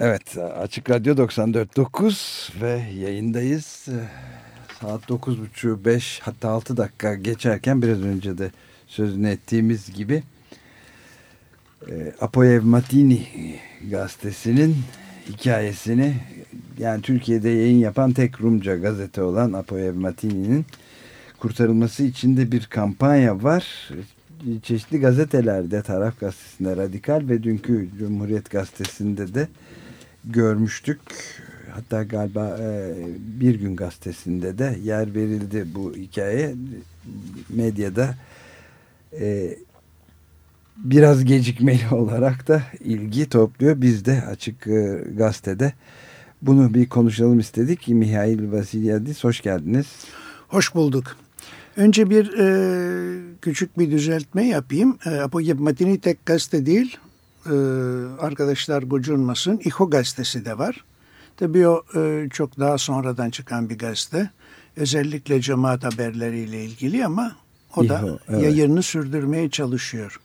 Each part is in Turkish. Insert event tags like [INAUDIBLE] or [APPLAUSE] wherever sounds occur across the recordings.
Evet Açık Radyo 94.9 ve yayındayız. Saat 9.30 5 hatta 6 dakika geçerken biraz önce de sözünü ettiğimiz gibi e, Apoyev Matini gazetesinin hikayesini yani Türkiye'de yayın yapan tek Rumca gazete olan Apoyev Matini'nin kurtarılması için de bir kampanya var. Çeşitli gazetelerde, Taraf Gazetesi'nde Radikal ve dünkü Cumhuriyet Gazetesi'nde de görmüştük. Hatta galiba e, Bir Gün Gazetesi'nde de yer verildi bu hikaye. Medyada e, biraz gecikmeli [LAUGHS] olarak da ilgi topluyor. Biz de Açık e, Gazete'de bunu bir konuşalım istedik. Mihail Vasilyadis hoş geldiniz. Hoş bulduk. Önce bir e, küçük bir düzeltme yapayım. E, Apoyeb Matini tek gazete değil. E, arkadaşlar gocunmasın. İHO gazetesi de var. Tabii o e, çok daha sonradan çıkan bir gazete. Özellikle cemaat haberleriyle ilgili ama o da evet. yayını sürdürmeye çalışıyor.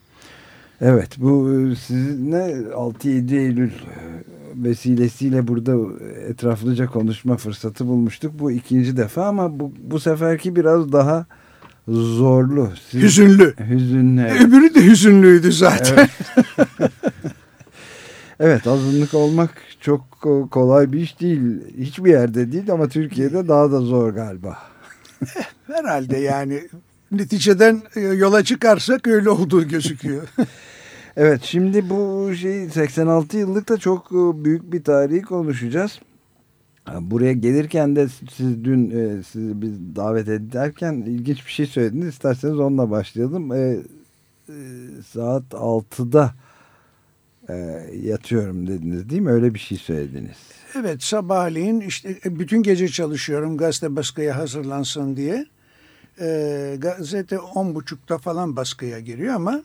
Evet bu e, sizinle 6-7 Eylül e, vesilesiyle burada etraflıca konuşma fırsatı bulmuştuk. Bu ikinci defa ama bu, bu seferki biraz daha zorlu. Siz, hüzünlü. Hüzünlü. Evet. Öbürü de hüzünlüydü zaten. Evet. [LAUGHS] evet azınlık olmak çok kolay bir iş değil. Hiçbir yerde değil ama Türkiye'de daha da zor galiba. Eh, herhalde yani neticeden e, yola çıkarsak öyle olduğu gözüküyor. [LAUGHS] evet şimdi bu şey 86 yıllık da çok e, büyük bir tarihi konuşacağız. Buraya gelirken de siz dün e, sizi biz davet ederken ilginç bir şey söylediniz. İsterseniz onunla başlayalım. E, e, saat 6'da e, yatıyorum dediniz değil mi? Öyle bir şey söylediniz. Evet sabahleyin işte e, bütün gece çalışıyorum gazete baskıya hazırlansın diye. E, gazete 10.30'da falan baskıya giriyor ama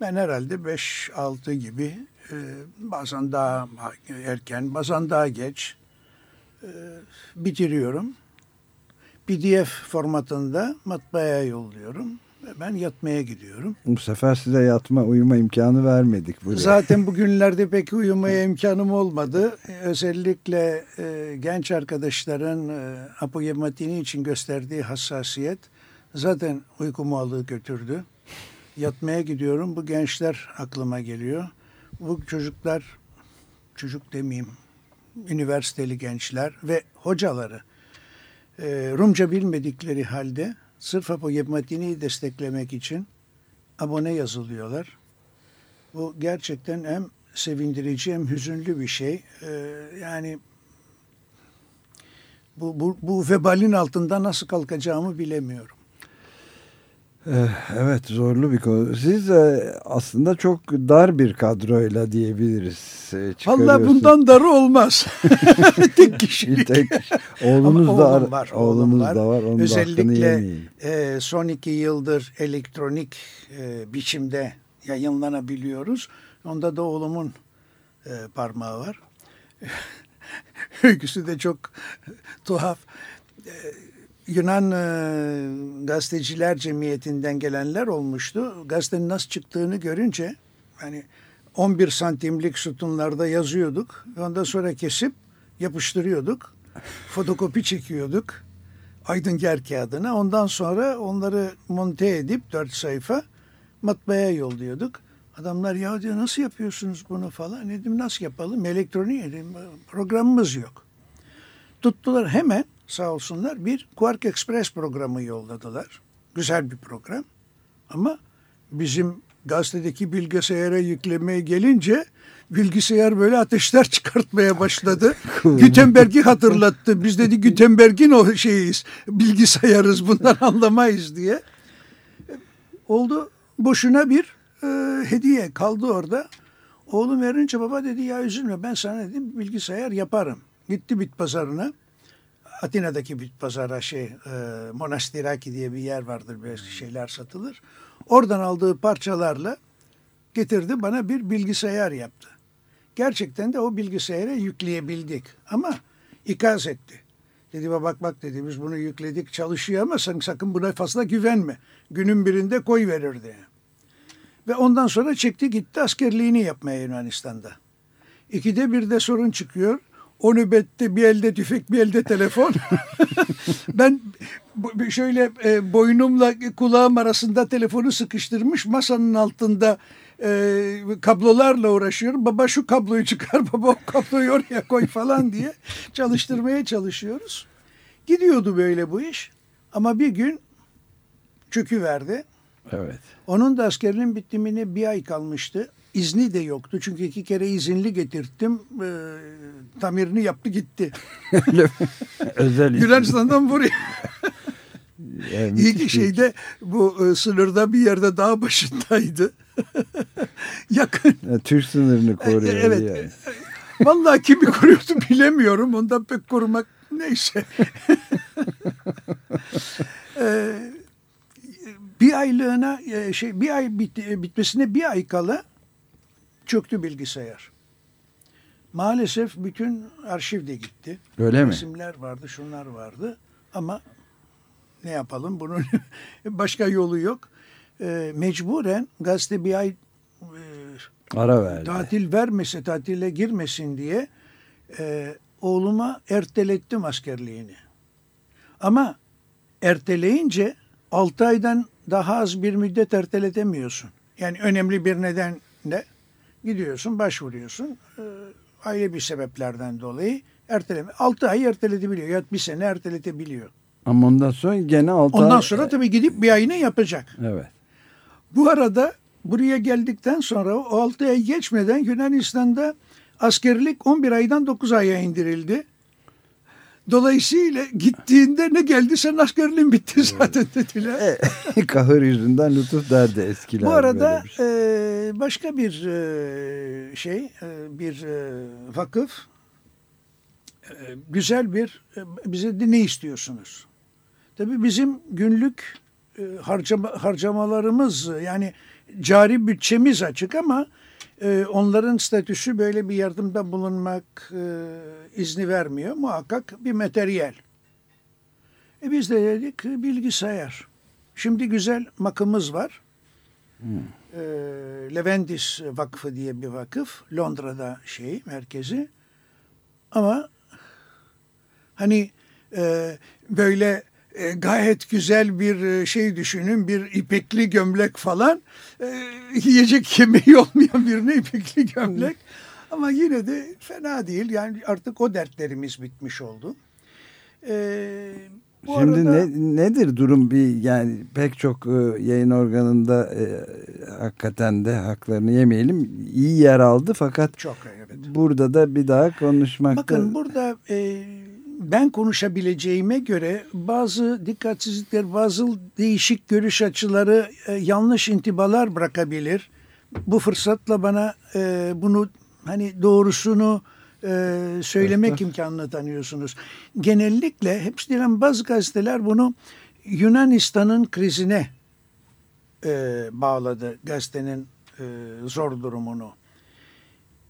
ben herhalde 5-6 gibi e, bazen daha erken bazen daha geç bitiriyorum. PDF formatında matbaaya yolluyorum. Ben yatmaya gidiyorum. Bu sefer size yatma, uyuma imkanı vermedik. Buraya. Zaten bugünlerde pek uyumaya [LAUGHS] imkanım olmadı. Özellikle e, genç arkadaşların e, apoyematini için gösterdiği hassasiyet zaten uykumu alığı götürdü. Yatmaya gidiyorum. Bu gençler aklıma geliyor. Bu çocuklar, çocuk demeyeyim, üniversiteli gençler ve hocaları e, Rumca bilmedikleri halde sırf Apoyematine'yi desteklemek için abone yazılıyorlar. Bu gerçekten hem sevindirici hem hüzünlü bir şey. Ee, yani bu, bu, bu vebalin altında nasıl kalkacağımı bilemiyorum. Eh, evet zorlu bir konu. Siz e, aslında çok dar bir kadroyla diyebiliriz. E, Valla bundan darı olmaz. [LAUGHS] Tek kişilik. Tek, oğlunuz Ama da var. Oğlunuz var. da var. Onun Özellikle e, son iki yıldır elektronik e, biçimde yayınlanabiliyoruz. Onda da oğlumun e, parmağı var. [LAUGHS] Öyküsü de çok tuhaf. E, Yunan e, gazeteciler cemiyetinden gelenler olmuştu. Gazetenin nasıl çıktığını görünce hani 11 santimlik sütunlarda yazıyorduk. Ondan sonra kesip yapıştırıyorduk. [LAUGHS] Fotokopi çekiyorduk. Aydın Ger kağıdına. Ondan sonra onları monte edip dört sayfa matbaaya yolluyorduk. Adamlar ya diyor nasıl yapıyorsunuz bunu falan. Dedim nasıl yapalım? Elektronik programımız yok. Tuttular hemen sağ olsunlar bir Quark Express programı yolladılar. Güzel bir program. Ama bizim gazetedeki bilgisayara yüklemeye gelince bilgisayar böyle ateşler [LAUGHS] çıkartmaya başladı. Gutenberg'i hatırlattı. Biz dedi Gutenberg'in o şeyiz, bilgisayarız bundan [LAUGHS] anlamayız diye. Oldu boşuna bir e, hediye kaldı orada. Oğlum verince baba dedi ya üzülme ben sana dedim bilgisayar yaparım. Gitti bit pazarına. Atina'daki bir pazara şey e, Monastiraki diye bir yer vardır böyle şeyler satılır. Oradan aldığı parçalarla getirdi bana bir bilgisayar yaptı. Gerçekten de o bilgisayara yükleyebildik ama ikaz etti. Dedi bak bak dedi biz bunu yükledik çalışıyor ama sen sakın buna fazla güvenme. Günün birinde koy verirdi. Ve ondan sonra çekti gitti askerliğini yapmaya Yunanistan'da. İkide bir de sorun çıkıyor. O nöbette bir elde tüfek bir elde telefon. [LAUGHS] ben şöyle e, boynumla kulağım arasında telefonu sıkıştırmış masanın altında e, kablolarla uğraşıyorum. Baba şu kabloyu çıkar, baba o kabloyu oraya koy falan diye çalıştırmaya çalışıyoruz. Gidiyordu böyle bu iş. Ama bir gün çöküverdi. Evet. Onun da askerinin bitimine bir ay kalmıştı. İzni de yoktu. Çünkü iki kere izinli getirttim. E, tamirini yaptı gitti. [LAUGHS] Özel Yunanistan'dan buraya. [LAUGHS] Yani İyi ki şeyde bu e, sınırda bir yerde dağ başındaydı. [LAUGHS] Yakın. Yani Türk sınırını koruyor. Evet. Yani. Vallahi kimi koruyordu bilemiyorum. Ondan pek korumak neyse. ee, bir aylığına e, şey bir ay bit, bitmesine bir ay kala çöktü bilgisayar. Maalesef bütün arşiv de gitti. Öyle mi? Resimler vardı, şunlar vardı. Ama ne yapalım? Bunun [LAUGHS] başka yolu yok. E, mecburen gazete bir ay e, ara verdi. Tatil vermese, tatile girmesin diye e, oğluma ertelettim askerliğini. Ama erteleyince 6 aydan daha az bir müddet erteletemiyorsun. Yani önemli bir nedenle gidiyorsun, başvuruyorsun. E, aile bir sebeplerden dolayı erteleme. 6 ay erteletebiliyor ya bir sene erteletebiliyor. Ama ondan sonra gene 6 ay... Ondan sonra tabii gidip bir ayını yapacak. Evet. Bu arada buraya geldikten sonra o 6 ay geçmeden Yunanistan'da askerlik 11 aydan 9 aya indirildi. Dolayısıyla gittiğinde ne geldi sen askerliğin bitti zaten dediler. E, [LAUGHS] kahır yüzünden lütuf derdi eskiler. Bu arada şey. e, başka bir e, şey e, bir e, vakıf e, güzel bir e, bize de ne istiyorsunuz? Tabii bizim günlük e, harcama, harcamalarımız yani cari bütçemiz açık ama e, onların statüsü böyle bir yardımda bulunmak e, izni vermiyor. Muhakkak bir materyal. E biz de dedik bilgisayar. Şimdi güzel makımız var. Hmm. E, Leventis Vakfı diye bir vakıf. Londra'da şey merkezi. Ama hani e, böyle e, gayet güzel bir e, şey düşünün. Bir ipekli gömlek falan. E, yiyecek [LAUGHS] yemeği olmayan birine ipekli gömlek. Ama yine de fena değil. Yani artık o dertlerimiz bitmiş oldu. Bu Şimdi arada, ne, nedir durum bir yani pek çok e, yayın organında e, hakikaten de haklarını yemeyelim iyi yer aldı fakat çok evet. burada da bir daha konuşmakta. Bakın burada e, ben konuşabileceğime göre bazı dikkatsizlikler, bazı değişik görüş açıları e, yanlış intibalar bırakabilir. Bu fırsatla bana e, bunu hani doğrusunu e, söylemek evet. imkanını tanıyorsunuz. Genellikle hepsi diyen bazı gazeteler bunu Yunanistan'ın krizine e, bağladı gazetenin e, zor durumunu.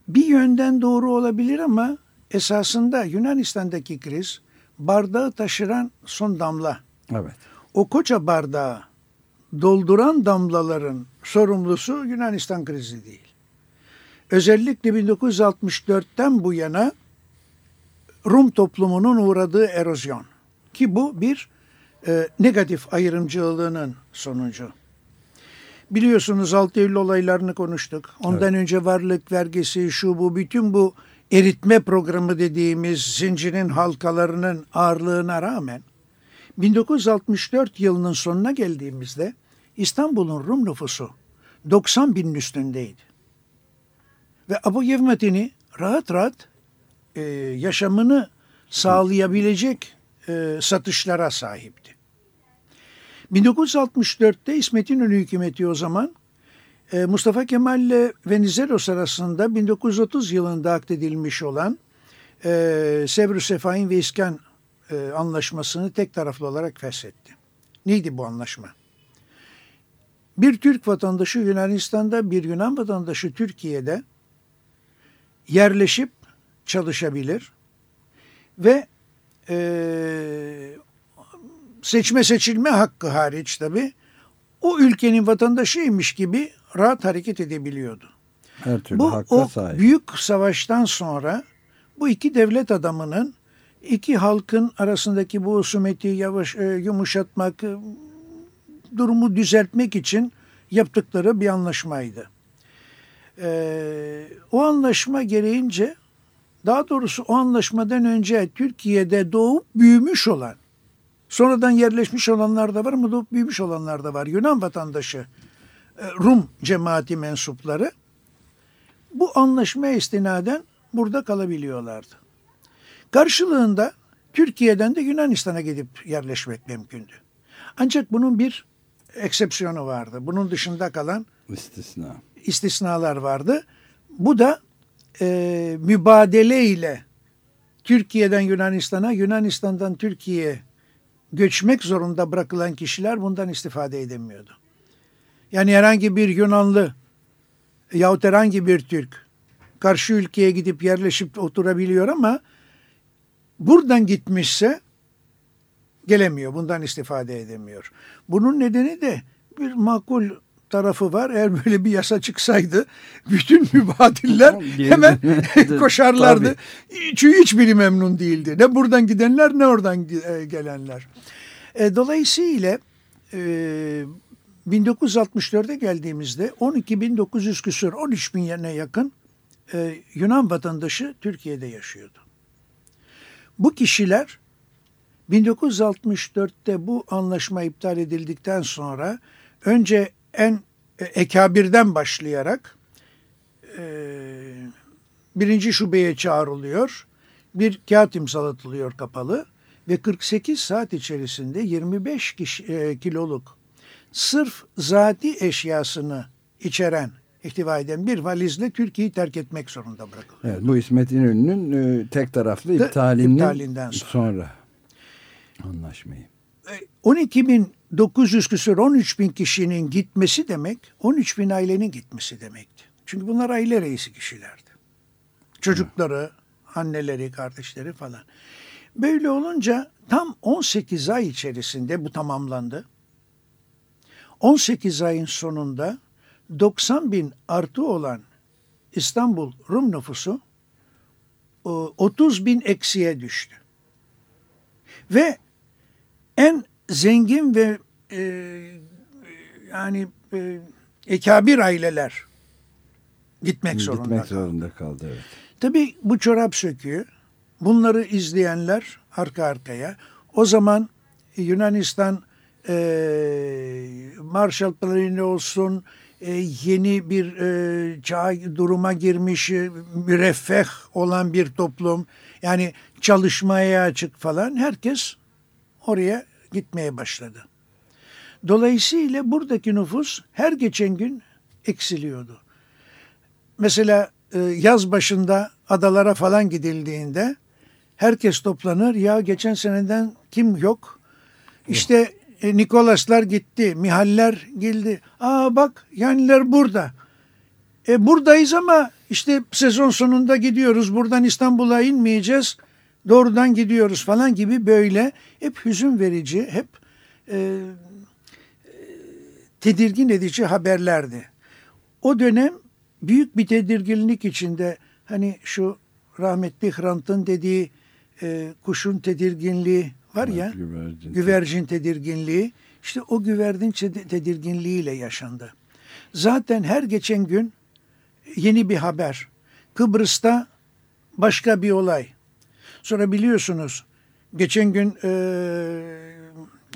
Bir yönden doğru olabilir ama esasında Yunanistan'daki kriz bardağı taşıran son damla. Evet. O koca bardağı dolduran damlaların sorumlusu Yunanistan krizi değil. Özellikle 1964'ten bu yana Rum toplumunun uğradığı erozyon. Ki bu bir e, negatif ayrımcılığının sonucu. Biliyorsunuz 6 Eylül olaylarını konuştuk. Ondan evet. önce varlık vergisi, şu bu, bütün bu eritme programı dediğimiz zincirin halkalarının ağırlığına rağmen 1964 yılının sonuna geldiğimizde İstanbul'un Rum nüfusu 90 binin üstündeydi. Ve Abu Yevmetini rahat rahat e, yaşamını sağlayabilecek e, satışlara sahipti. 1964'te İsmet İnönü hükümeti o zaman Mustafa Kemal ile Venizelos arasında 1930 yılında akdedilmiş olan e, Sebrü Sefahin ve İskan e, anlaşmasını tek taraflı olarak feshetti. Neydi bu anlaşma? Bir Türk vatandaşı Yunanistan'da, bir Yunan vatandaşı Türkiye'de yerleşip çalışabilir ve e, seçme seçilme hakkı hariç tabi o ülkenin vatandaşıymış gibi rahat hareket edebiliyordu. Her türlü bu hakka o sahip. büyük savaştan sonra bu iki devlet adamının iki halkın arasındaki bu husumeti yavaş e, yumuşatmak, e, durumu düzeltmek için yaptıkları bir anlaşmaydı. E, o anlaşma gereğince daha doğrusu o anlaşmadan önce Türkiye'de doğup büyümüş olan sonradan yerleşmiş olanlar da var ama doğup büyümüş olanlar da var. Yunan vatandaşı Rum cemaati mensupları bu anlaşma istinaden burada kalabiliyorlardı. Karşılığında Türkiye'den de Yunanistan'a gidip yerleşmek mümkündü. Ancak bunun bir eksepsiyonu vardı. Bunun dışında kalan istisna. istisnalar vardı. Bu da e, mübadele ile Türkiye'den Yunanistan'a, Yunanistan'dan Türkiye'ye göçmek zorunda bırakılan kişiler bundan istifade edemiyordu. Yani herhangi bir Yunanlı yahut herhangi bir Türk karşı ülkeye gidip yerleşip oturabiliyor ama buradan gitmişse gelemiyor. Bundan istifade edemiyor. Bunun nedeni de bir makul tarafı var. Eğer böyle bir yasa çıksaydı bütün mübadiller [LAUGHS] hemen [LAUGHS] koşarlardı. Çünkü hiçbiri memnun değildi. Ne buradan gidenler ne oradan gelenler. E, dolayısıyla e, 1964'e geldiğimizde 12.900 küsur 13 bin yerine yakın e, Yunan vatandaşı Türkiye'de yaşıyordu. Bu kişiler 1964'te bu anlaşma iptal edildikten sonra önce en e, ekabirden başlayarak e, birinci şubeye çağrılıyor. Bir kağıt imzalatılıyor kapalı ve 48 saat içerisinde 25 kişi, e, kiloluk sırf zati eşyasını içeren, ihtiva eden bir valizle Türkiye'yi terk etmek zorunda bırakılıyor. Evet, bu İsmet İnönü'nün e, tek taraflı iptalinin iptalinden sonra. sonra anlaşmayı. 12.900 küsur 13 bin kişinin gitmesi demek 13 bin ailenin gitmesi demekti. Çünkü bunlar aile reisi kişilerdi. Çocukları, anneleri, kardeşleri falan. Böyle olunca tam 18 ay içerisinde bu tamamlandı. 18 ayın sonunda 90 bin artı olan İstanbul Rum nüfusu 30 bin eksiye düştü. Ve en zengin ve e, yani e, ekabir aileler gitmek, gitmek zorunda kaldı. zorunda kaldı. Evet. Tabii bu çorap söküğü bunları izleyenler arka arkaya o zaman Yunanistan e, Marshall Planı olsun e, yeni bir e, çağ duruma girmiş e, müreffeh olan bir toplum yani çalışmaya açık falan herkes oraya gitmeye başladı. Dolayısıyla buradaki nüfus her geçen gün eksiliyordu. Mesela e, yaz başında adalara falan gidildiğinde herkes toplanır. Ya geçen seneden kim yok? İşte e, Nikolaslar gitti, Mihaller geldi. Aa bak yaniler burada. E buradayız ama işte sezon sonunda gidiyoruz. Buradan İstanbul'a inmeyeceğiz. Doğrudan gidiyoruz falan gibi böyle hep hüzün verici, hep e, tedirgin edici haberlerdi. O dönem büyük bir tedirginlik içinde hani şu rahmetli Hrant'ın dediği e, kuşun tedirginliği var ya güvercin, güvercin tedirginliği işte o güvercin tedirginliğiyle yaşandı. Zaten her geçen gün yeni bir haber. Kıbrıs'ta başka bir olay. Sonra biliyorsunuz geçen gün e,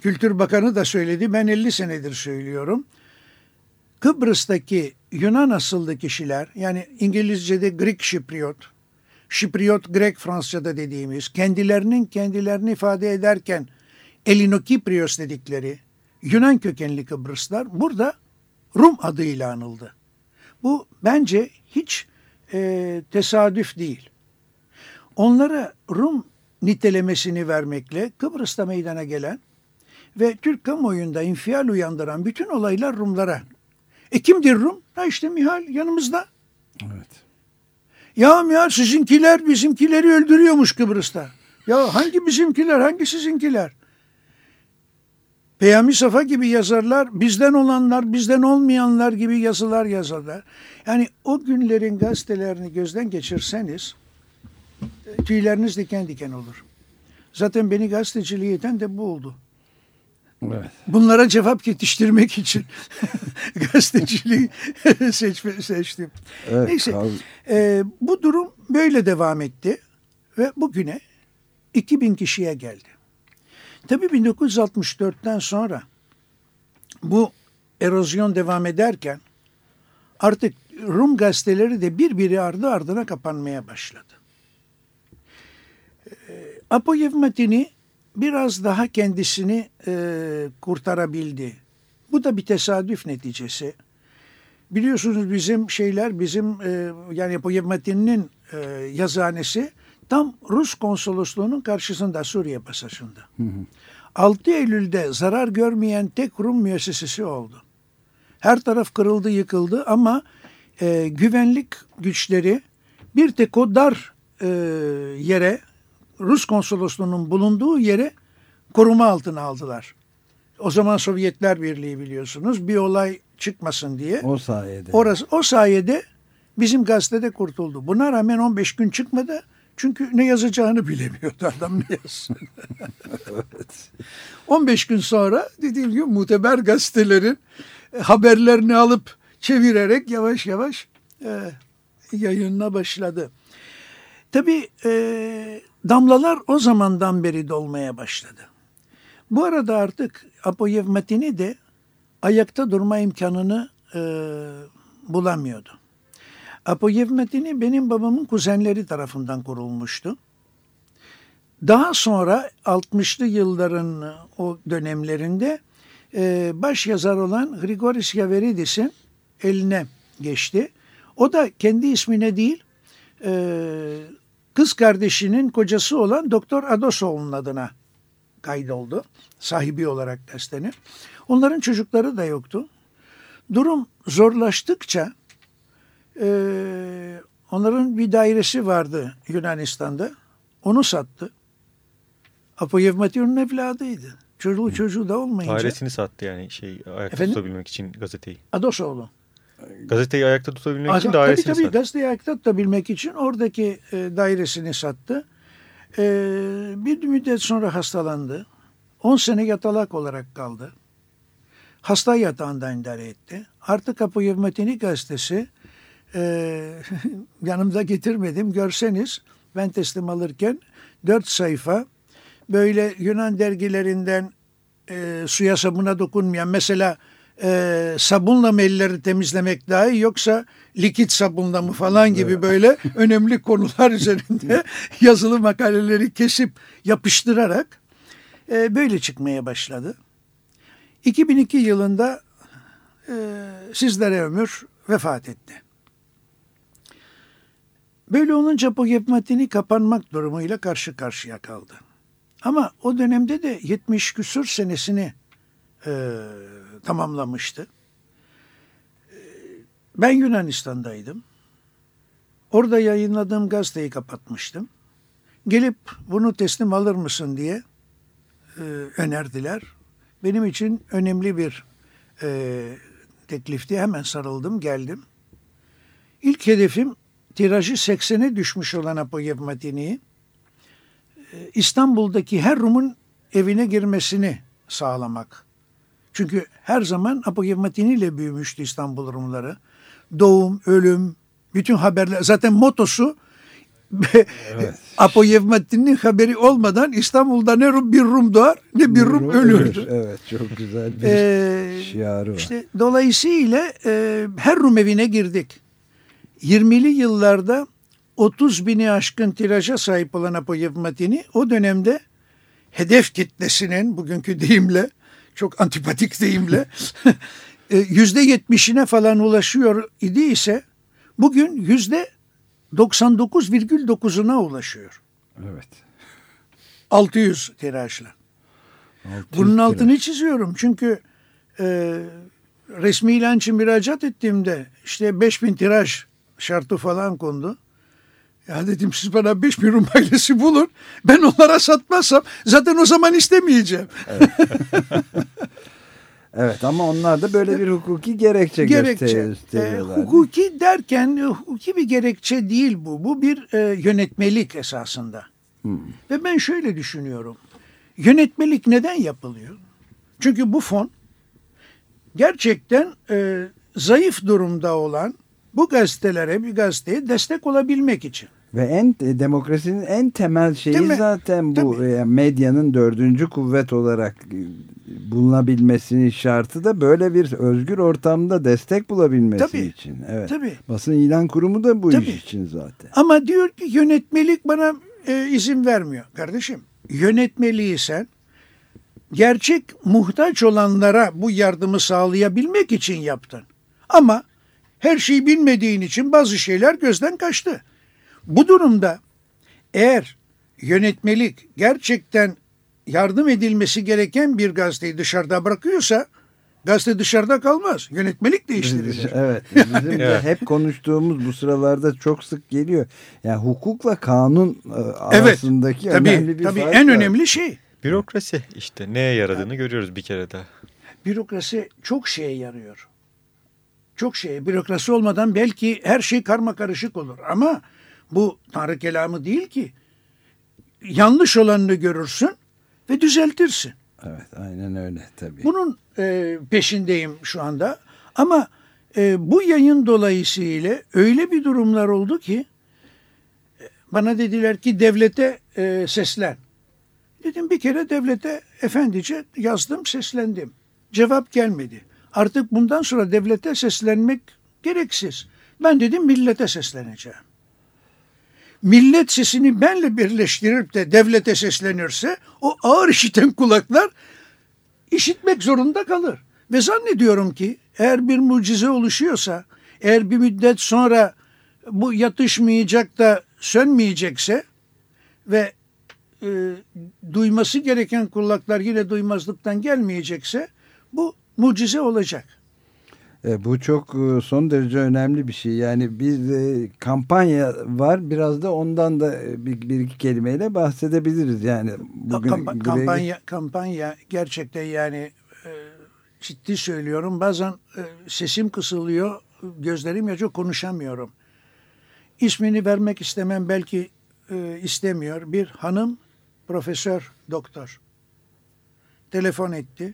Kültür Bakanı da söyledi. Ben 50 senedir söylüyorum. Kıbrıs'taki Yunan asıllı kişiler yani İngilizce'de Greek Şipriot, Şipriot Grek Fransızca'da dediğimiz kendilerinin kendilerini ifade ederken Elinokiprios dedikleri Yunan kökenli Kıbrıslar burada Rum adıyla anıldı. Bu bence hiç e, tesadüf değil. Onlara Rum nitelemesini vermekle Kıbrıs'ta meydana gelen ve Türk kamuoyunda infial uyandıran bütün olaylar Rumlara. E kimdir Rum? Ha işte Mihal yanımızda. Evet. Ya Mihal sizinkiler bizimkileri öldürüyormuş Kıbrıs'ta. Ya hangi bizimkiler, hangi sizinkiler? Peyami Safa gibi yazarlar, bizden olanlar, bizden olmayanlar gibi yazılar yazarlar. Yani o günlerin gazetelerini gözden geçirseniz tüyleriniz diken diken olur. Zaten beni gazeteciliğe iten de bu oldu. Evet. Bunlara cevap yetiştirmek için [LAUGHS] gazeteciliği [LAUGHS] seçme, seçtim. Evet, Neyse e, bu durum böyle devam etti ve bugüne 2000 kişiye geldi. Tabii 1964'ten sonra bu erozyon devam ederken artık Rum gazeteleri de birbiri ardı ardına kapanmaya başladı. Ee, Apo Yevmetini biraz daha kendisini e, kurtarabildi. Bu da bir tesadüf neticesi. Biliyorsunuz bizim şeyler bizim e, yani Apo Yevmetini'nin e, yazıhanesi Tam Rus konsolosluğunun karşısında Suriye pasajında. Hı hı. 6 Eylül'de zarar görmeyen tek Rum müessesesi oldu. Her taraf kırıldı yıkıldı ama e, güvenlik güçleri bir tek o dar e, yere Rus konsolosluğunun bulunduğu yere koruma altına aldılar. O zaman Sovyetler Birliği biliyorsunuz bir olay çıkmasın diye. O sayede. Orası, o sayede bizim gazetede kurtuldu. Buna rağmen 15 gün çıkmadı. Çünkü ne yazacağını bilemiyordu [LAUGHS] adam ne yazsın. evet. 15 gün sonra dediğim gibi muteber gazetelerin e, haberlerini alıp çevirerek yavaş yavaş e, yayınına başladı. Tabii e, damlalar o zamandan beri dolmaya başladı. Bu arada artık Apoyev Matini de ayakta durma imkanını e, bulamıyordu. Apoyev Metini benim babamın kuzenleri tarafından kurulmuştu. Daha sonra 60'lı yılların o dönemlerinde e, baş yazar olan Grigoris Yaveridis'in eline geçti. O da kendi ismine değil e, kız kardeşinin kocası olan Doktor Adosoğlu'nun adına kaydoldu. Sahibi olarak gazetenin. Onların çocukları da yoktu. Durum zorlaştıkça e, onların bir dairesi vardı Yunanistan'da. Onu sattı. Apo Yevmation'un evladıydı. Çocuğu çocuğu da olmayınca. Dairesini sattı yani şey ayakta Efendim? tutabilmek için gazeteyi. Adosoğlu. Gazeteyi ayakta tutabilmek Aa, için dairesini tabii, tabii, sattı. Gazeteyi ayakta tutabilmek için oradaki e, dairesini sattı. E, bir müddet sonra hastalandı. 10 sene yatalak olarak kaldı. Hasta yatağından idare etti. Artık Apo Yevmatini gazetesi e, [LAUGHS] yanımda getirmedim. Görseniz ben teslim alırken dört sayfa böyle Yunan dergilerinden e, suya sabuna dokunmayan mesela e, sabunla mı elleri temizlemek daha iyi yoksa likit sabunla mı falan gibi böyle [LAUGHS] önemli konular üzerinde [LAUGHS] yazılı makaleleri kesip yapıştırarak e, böyle çıkmaya başladı. 2002 yılında e, sizlere ömür vefat etti. Böyle olunca bu Matini kapanmak durumuyla karşı karşıya kaldı. Ama o dönemde de 70 küsur senesini e, tamamlamıştı. E, ben Yunanistan'daydım. Orada yayınladığım gazeteyi kapatmıştım. Gelip bunu teslim alır mısın diye e, önerdiler. Benim için önemli bir e, teklifti. Hemen sarıldım, geldim. İlk hedefim tirajı 80'e düşmüş olan Apoyev Matini'yi e, İstanbul'daki her Rum'un evine girmesini sağlamak. Çünkü her zaman Apoyev Matini ile büyümüştü İstanbul Rumları. Doğum, ölüm, bütün haberler. Zaten motosu [LAUGHS] evet. Apoyev Matini'nin haberi olmadan İstanbul'da ne bir Rum doğar ne bir Rum, Rum ölür. ölür. Evet çok güzel bir ee, şiarı var. İşte dolayısıyla e, her Rum evine girdik. 20'li yıllarda 30 bini aşkın tiraja sahip olan Apoyev Matini o dönemde hedef kitlesinin bugünkü deyimle çok antipatik deyimle [LAUGHS] e, yüzde yetmişine falan ulaşıyor idi ise bugün yüzde 99,9'una ulaşıyor. Evet. 600 tirajla. 600 Bunun altını tiraj. çiziyorum çünkü e, resmi ilan için müracaat ettiğimde işte 5000 tiraj şartı falan kondu. Ya dedim siz bana 5 bin rumaylesi bulun. Ben onlara satmazsam zaten o zaman istemeyeceğim. Evet. [LAUGHS] evet ama onlar da böyle bir hukuki gerekçe, gerekçe. gösteriyorlar. E, hukuki derken hukuki bir gerekçe değil bu. Bu bir e, yönetmelik esasında. Hmm. Ve ben şöyle düşünüyorum. Yönetmelik neden yapılıyor? Çünkü bu fon gerçekten e, zayıf durumda olan bu gazetelere bir gazeteye destek olabilmek için. Ve en e, demokrasinin en temel şeyi Değil zaten bu Tabii. E, medyanın dördüncü kuvvet olarak e, bulunabilmesinin şartı da böyle bir özgür ortamda destek bulabilmesi Tabii. için. Evet. Tabii. Basın ilan kurumu da bu Tabii. iş için zaten. Ama diyor ki yönetmelik bana e, izin vermiyor. Kardeşim yönetmeliği sen gerçek muhtaç olanlara bu yardımı sağlayabilmek için yaptın. Ama her şeyi bilmediğin için bazı şeyler gözden kaçtı. Bu durumda eğer yönetmelik gerçekten yardım edilmesi gereken bir gazeteyi dışarıda bırakıyorsa gazete dışarıda kalmaz. Yönetmelik değiştirilir. [LAUGHS] Evet. Bizim de [LAUGHS] hep konuştuğumuz bu sıralarda çok sık geliyor. Yani hukukla kanun e, arasındaki evet, tabii, önemli bir tabii fark en var. önemli şey. Bürokrasi işte neye yaradığını görüyoruz bir kere daha. Bürokrasi çok şeye yarıyor. Çok şeye. Bürokrasi olmadan belki her şey karma karışık olur. Ama bu Tanrı kelamı değil ki. Yanlış olanını görürsün ve düzeltirsin. Evet aynen öyle tabii. Bunun e, peşindeyim şu anda. Ama e, bu yayın dolayısıyla öyle bir durumlar oldu ki e, bana dediler ki devlete e, seslen. Dedim bir kere devlete efendice yazdım seslendim. Cevap gelmedi. Artık bundan sonra devlete seslenmek gereksiz. Ben dedim millete sesleneceğim. Millet sesini benle birleştirip de devlete seslenirse o ağır işiten kulaklar işitmek zorunda kalır. Ve zannediyorum ki eğer bir mucize oluşuyorsa, eğer bir müddet sonra bu yatışmayacak da sönmeyecekse ve e, duyması gereken kulaklar yine duymazlıktan gelmeyecekse bu mucize olacak. E, bu çok e, son derece önemli bir şey. Yani bir e, kampanya var. Biraz da ondan da bir, bir iki kelimeyle bahsedebiliriz. Yani bugün Kamp kampanya kampanya gerçekten yani e, ciddi söylüyorum. Bazen e, sesim kısılıyor, gözlerim yaşıyor, konuşamıyorum. İsmini vermek istemem belki e, istemiyor. Bir hanım profesör doktor telefon etti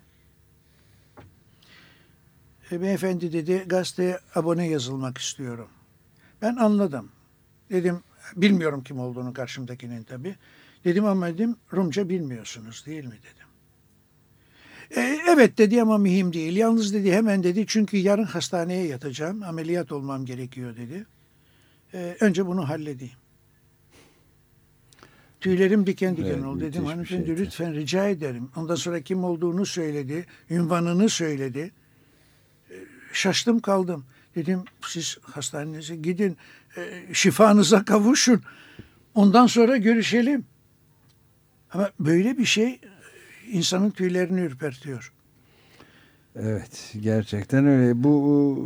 e, beyefendi dedi gazeteye abone yazılmak istiyorum. Ben anladım. Dedim bilmiyorum kim olduğunu karşımdakinin tabi. Dedim ama dedim Rumca bilmiyorsunuz değil mi dedim. E, evet dedi ama mühim değil. Yalnız dedi hemen dedi çünkü yarın hastaneye yatacağım. Ameliyat olmam gerekiyor dedi. E, önce bunu halledeyim. Tüylerim diken diken evet, oldu. Dedim hanımefendi şey lütfen rica ederim. Ondan sonra kim olduğunu söyledi. Ünvanını söyledi şaştım kaldım. Dedim siz hastanenize gidin e, şifanıza kavuşun. Ondan sonra görüşelim. Ama böyle bir şey insanın tüylerini ürpertiyor. Evet gerçekten öyle. Bu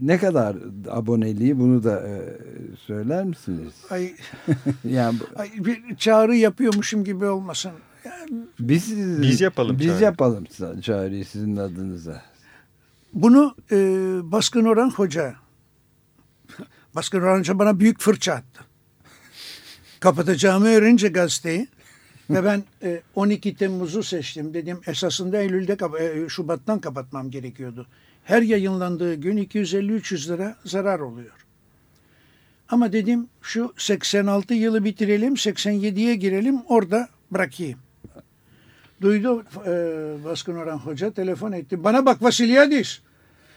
ne kadar aboneliği bunu da e, söyler misiniz? Ay, [LAUGHS] yani ay, bir çağrı yapıyormuşum gibi olmasın. Yani, biz biz yapalım. Biz çağrı. yapalım çağrıyı sizin adınıza. Bunu e, Baskın Orhan Hoca, Baskın Orhan Hoca bana büyük fırça attı. Kapatacağımı öğrenince gazeteyi ve ben e, 12 Temmuz'u seçtim. Dedim esasında Eylül'de, e, Şubat'tan kapatmam gerekiyordu. Her yayınlandığı gün 250-300 lira zarar oluyor. Ama dedim şu 86 yılı bitirelim, 87'ye girelim, orada bırakayım. Duydu e, Baskın Orhan Hoca telefon etti. Bana bak Vasilyadis.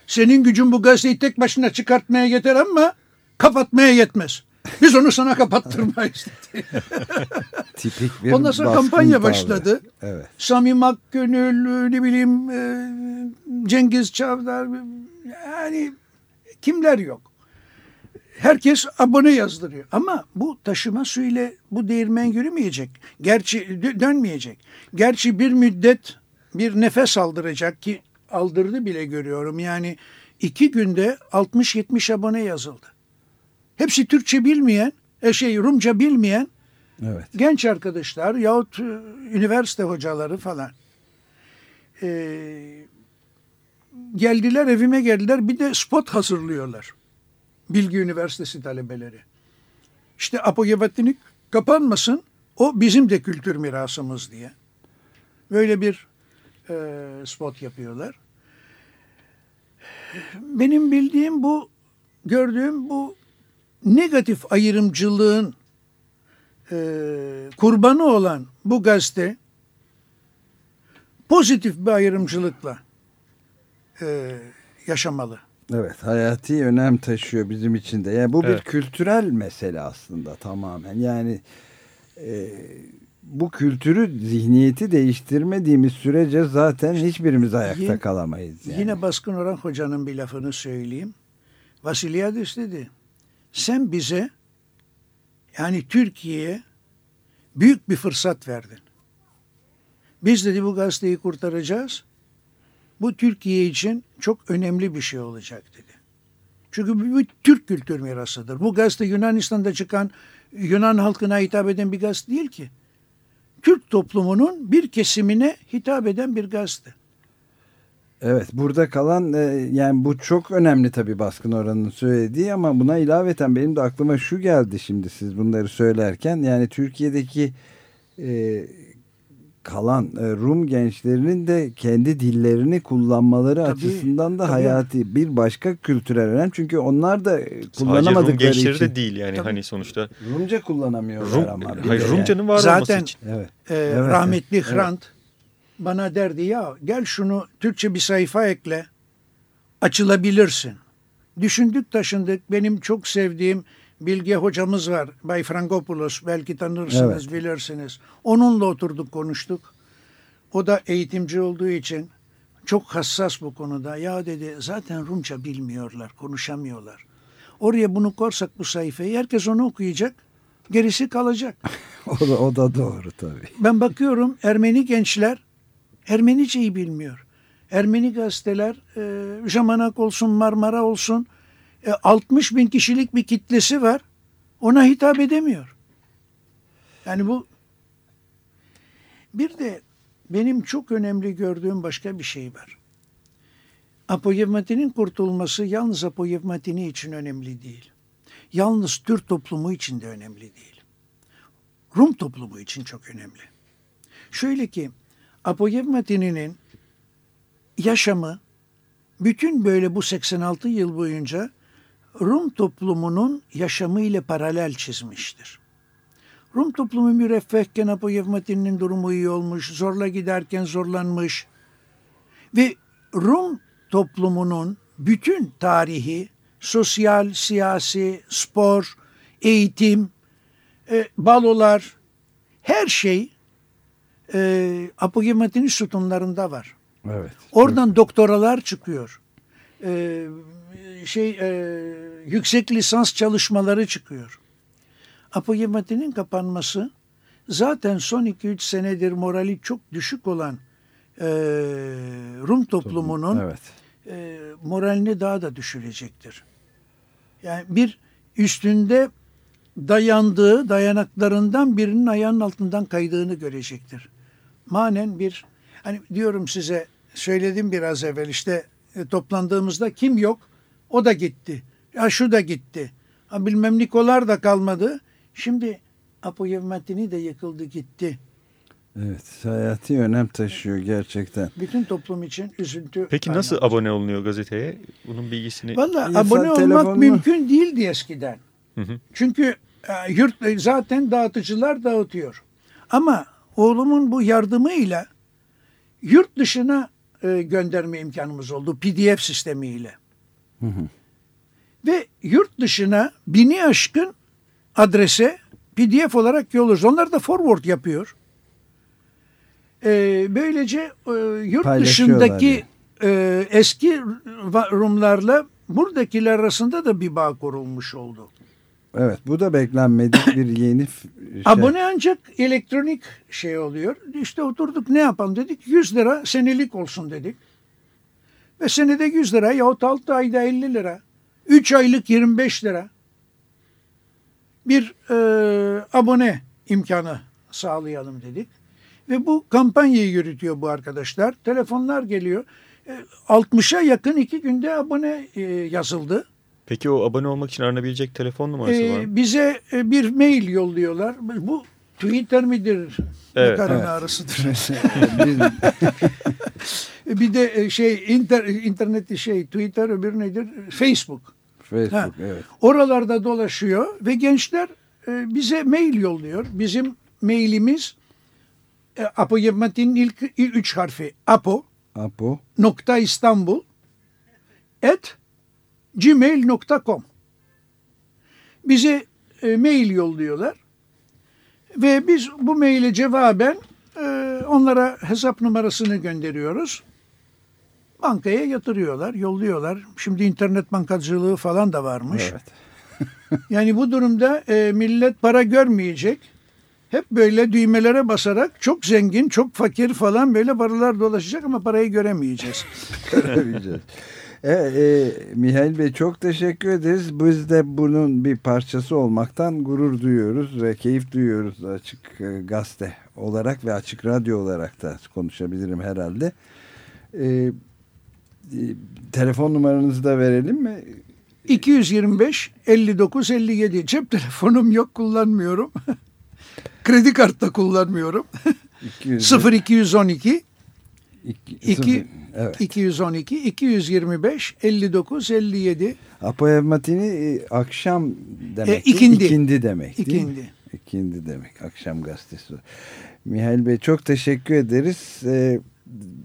Senin gücün bu gazeteyi tek başına çıkartmaya yeter ama kapatmaya yetmez. Biz onu sana kapattırmayız dedi. [LAUGHS] Tipik bir Ondan sonra kampanya tabi. başladı. Evet. Samim Akgönül, ne bileyim e, Cengiz Çavdar yani kimler yok. Herkes abone yazdırıyor. Ama bu taşıma suyla bu değirmen yürümeyecek. Gerçi dönmeyecek. Gerçi bir müddet bir nefes aldıracak ki aldırdı bile görüyorum. Yani iki günde 60-70 abone yazıldı. Hepsi Türkçe bilmeyen E şey Rumca bilmeyen Evet. genç arkadaşlar yahut e, üniversite hocaları falan. E, geldiler evime geldiler bir de spot hazırlıyorlar. Bilgi Üniversitesi talebeleri. İşte Apogebatinlik kapanmasın o bizim de kültür mirasımız diye. Böyle bir e, spot yapıyorlar. Benim bildiğim bu, gördüğüm bu negatif ayrımcılığın e, kurbanı olan bu gazete pozitif bir ayrımcılıkla e, yaşamalı. Evet hayati önem taşıyor bizim için de. Yani bu Evet. bir kültürel mesele aslında tamamen. Yani e, bu kültürü zihniyeti değiştirmediğimiz sürece zaten hiçbirimiz ayakta Yine- kalamayız. Yani. Yine Baskın Orhan Hoca'nın bir lafını söyleyeyim. Vasilyadis dedi. Sen bize yani Türkiye'ye büyük bir fırsat verdin. Biz dedi bu gazeteyi kurtaracağız. Bu Türkiye için çok önemli bir şey olacak dedi. Çünkü bu bir Türk kültür mirasıdır. Bu gazete Yunanistan'da çıkan Yunan halkına hitap eden bir gazete değil ki. Türk toplumunun bir kesimine hitap eden bir gazete. Evet burada kalan e, yani bu çok önemli tabii baskın oranının söylediği ama buna ilaveten benim de aklıma şu geldi şimdi siz bunları söylerken yani Türkiye'deki e, kalan e, Rum gençlerinin de kendi dillerini kullanmaları Tabii, açısından da tabii. hayati bir başka kültürel önem çünkü onlar da e, Sadece Rum kullanamadıkları gençleri için de değil yani Tabii. hani sonuçta. Rumca kullanamıyorlar Rum, ama. hayır yani. Rumcanın var Zaten- olması için. Evet. Ee, Evet, rahmetli evet. Hrant bana derdi ya gel şunu Türkçe bir sayfa ekle açılabilirsin. Düşündük taşındık benim çok sevdiğim Bilge hocamız var Bay Frankopoulos belki tanırsınız Evet. bilirsiniz. Onunla oturduk konuştuk. O da eğitimci olduğu için çok hassas bu konuda. Ya dedi zaten Rumça bilmiyorlar konuşamıyorlar. Oraya bunu korsak bu sayfayı herkes onu okuyacak gerisi kalacak. [LAUGHS] O da, o da doğru tabii. Ben bakıyorum Ermeni gençler Ermeniceyi bilmiyor. Ermeni gazeteler e, Jamanak olsun Marmara olsun e, 60 bin kişilik bir kitlesi var. Ona hitap edemiyor. Yani bu bir de benim çok önemli gördüğüm başka bir şey var. Apoyevmatinin kurtulması yalnız Apoyevmatini için önemli değil. Yalnız Türk toplumu için de önemli değil. Rum toplumu için çok önemli. Şöyle ki Apoyevmatini'nin yaşamı bütün böyle bu 86 yıl boyunca Rum toplumunun yaşamı ile paralel çizmiştir. Rum toplumu müreffehken Apoyevmatini'nin durumu iyi olmuş, zorla giderken zorlanmış ve Rum toplumunun bütün tarihi, sosyal, siyasi, spor, eğitim, e, balolar, her şey e, Apogematini sütunlarında var. Evet. Oradan doktoralar çıkıyor. E, şey e, yüksek lisans çalışmaları çıkıyor. Apogematinin kapanması zaten son 2-3 senedir morali çok düşük olan e, Rum toplumunun Evet. e, moralini daha da düşürecektir. Yani bir üstünde dayandığı dayanaklarından birinin ayağının altından kaydığını görecektir. Manen bir hani diyorum size söyledim biraz evvel işte e, toplandığımızda kim yok o da gitti. Ya şu da gitti. Ha, bilmem Nikolar da kalmadı. Şimdi Apoyevmatini de yıkıldı gitti. Evet. Hayati önem taşıyor gerçekten. Bütün toplum için üzüntü. Peki nasıl kaynağı. abone olunuyor gazeteye? Bunun bilgisini... Valla abone olmak telefonunu- mümkün değildi eskiden. Hı hı. Çünkü e, yurt e, zaten dağıtıcılar dağıtıyor. Ama oğlumun bu yardımıyla yurt dışına e, gönderme imkanımız oldu PDF sistemiyle. Hı hı. Ve yurt dışına bini aşkın adrese PDF olarak yolluyoruz. Onlar da forward yapıyor. E, böylece e, yurt dışındaki e, eski Rumlarla buradakiler arasında da bir bağ kurulmuş oldu. Evet bu da beklenmedik bir [COUGHS] yeni şey. Abone ancak elektronik şey oluyor. İşte oturduk ne yapalım dedik. 100 lira senelik olsun dedik. Ve senede 100 lira yahut 6 ayda 50 lira. 3 aylık 25 lira. bir e, abone imkanı sağlayalım dedik. Ve bu kampanyayı yürütüyor bu arkadaşlar. Telefonlar geliyor. E, 60'a yakın iki günde abone e, yazıldı. Peki o abone olmak için aranabilecek telefon numarası E, var mı? bize e, bir mail yolluyorlar. Bu Twitter midir? Evet. Karın Evet. ağrısıdır. [LAUGHS] E, bir de e, şey inter, internette şey Twitter öbür nedir? Facebook. Facebook Ha. evet. Oralarda dolaşıyor ve gençler e, bize mail yolluyor. Bizim mailimiz e, Apo Yevmatin'in ilk, ilk üç harfi Apo Apo. nokta İstanbul at gmail.com bize e, mail yolluyorlar ve biz bu maile cevaben e, onlara hesap numarasını gönderiyoruz. Bankaya yatırıyorlar, yolluyorlar. Şimdi internet bankacılığı falan da varmış. Evet. [LAUGHS] Yani bu durumda e, millet para görmeyecek. Hep böyle düğmelere basarak çok zengin, çok fakir falan böyle paralar dolaşacak ama parayı göremeyeceğiz. [LAUGHS] Görebileceğiz. Evet, e, Mihail Bey çok teşekkür ederiz. Biz de bunun bir parçası olmaktan gurur duyuyoruz ve keyif duyuyoruz Açık e, Gazete olarak ve Açık Radyo olarak da konuşabilirim herhalde. E, e, telefon numaranızı da verelim mi? 225 59 57 cep telefonum yok kullanmıyorum. [LAUGHS] Kredi kartı kullanmıyorum. 200, 0212 iki, iki- sıfır- evet. 212 225 59 57 Apo Evmatini e, akşam demek. E, ikindi. İkindi demek ikindi. İkindi demek. Akşam gazetesi. Mihail Bey çok teşekkür ederiz. Ee,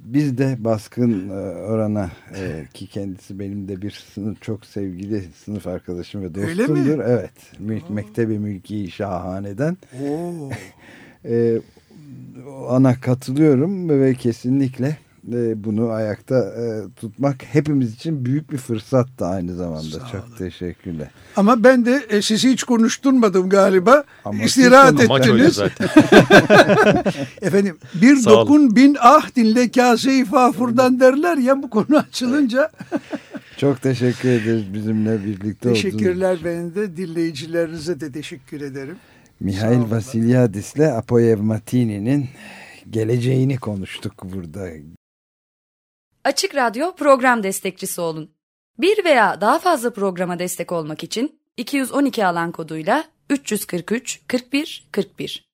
biz de baskın e, orana e, ki kendisi benim de bir sınıf çok sevgili sınıf arkadaşım ve dostumdur. Evet. Mektebi Mülki Şahane'den Oo. [LAUGHS] e, ana katılıyorum ve kesinlikle e, bunu ayakta e, tutmak hepimiz için büyük bir fırsat da aynı zamanda. Sağ çok olun. teşekkürler. Ama ben de sizi hiç konuşturmadım galiba. Ama İstirahat ettiniz. [LAUGHS] Efendim bir Sağ olun. dokun bin ah dinle kase-i fafurdan derler ya bu konu açılınca. [LAUGHS] Çok teşekkür ederiz bizimle birlikte olduğunuz Teşekkürler ben de dinleyicilerinize de teşekkür ederim. Mihail olun. Vasilyadis'le Apoyev Matini'nin geleceğini konuştuk burada. Açık Radyo program destekçisi olun. Bir veya daha fazla programa destek olmak için 212 alan koduyla 343 41 41